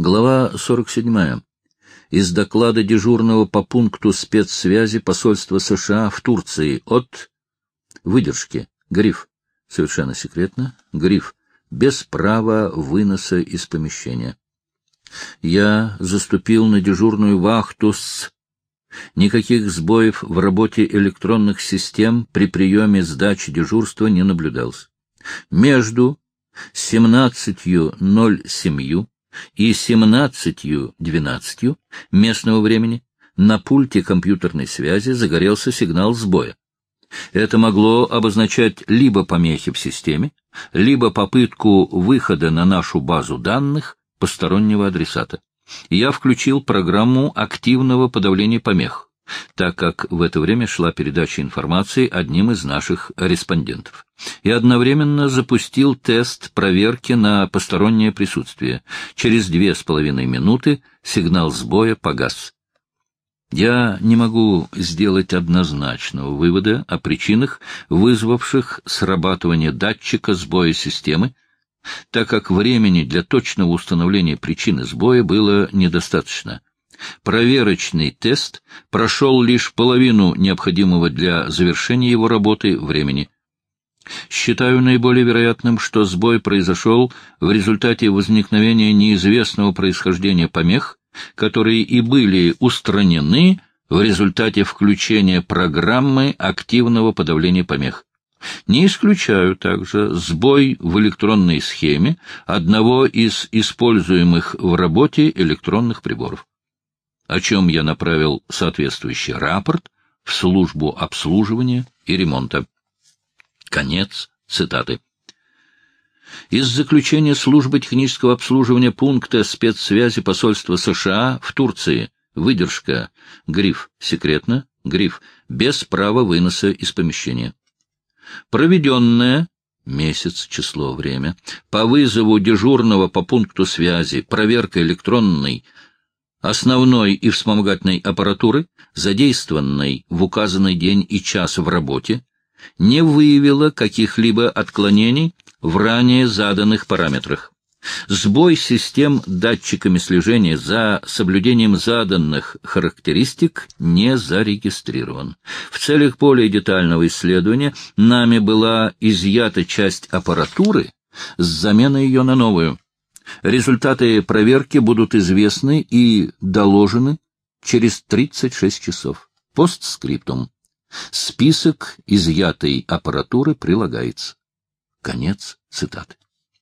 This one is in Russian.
Глава 47. Из доклада дежурного по пункту спецсвязи посольства США в Турции от выдержки. Гриф. Совершенно секретно. Гриф. Без права выноса из помещения. Я заступил на дежурную вахту с... Никаких сбоев в работе электронных систем при приеме сдачи дежурства не наблюдалось. Между 17.07 и 17.12 местного времени на пульте компьютерной связи загорелся сигнал сбоя. Это могло обозначать либо помехи в системе, либо попытку выхода на нашу базу данных постороннего адресата. Я включил программу активного подавления помех, так как в это время шла передача информации одним из наших респондентов, и одновременно запустил тест проверки на постороннее присутствие. Через две с половиной минуты сигнал сбоя погас. Я не могу сделать однозначного вывода о причинах, вызвавших срабатывание датчика сбоя системы, так как времени для точного установления причины сбоя было недостаточно. Проверочный тест прошел лишь половину необходимого для завершения его работы времени. Считаю наиболее вероятным, что сбой произошел в результате возникновения неизвестного происхождения помех, которые и были устранены в результате включения программы активного подавления помех. Не исключаю также сбой в электронной схеме одного из используемых в работе электронных приборов, о чем я направил соответствующий рапорт в службу обслуживания и ремонта. Конец цитаты. Из заключения службы технического обслуживания пункта спецсвязи посольства США в Турции выдержка гриф «секретно», гриф «без права выноса из помещения». Проведенная месяц, число, время, по вызову дежурного по пункту связи, проверка электронной, основной и вспомогательной аппаратуры, задействованной в указанный день и час в работе, не выявила каких-либо отклонений в ранее заданных параметрах. Сбой систем датчиками слежения за соблюдением заданных характеристик не зарегистрирован. В целях более детального исследования нами была изъята часть аппаратуры с заменой ее на новую. Результаты проверки будут известны и доложены через 36 часов. Постскриптум. Список изъятой аппаратуры прилагается. Конец цитаты.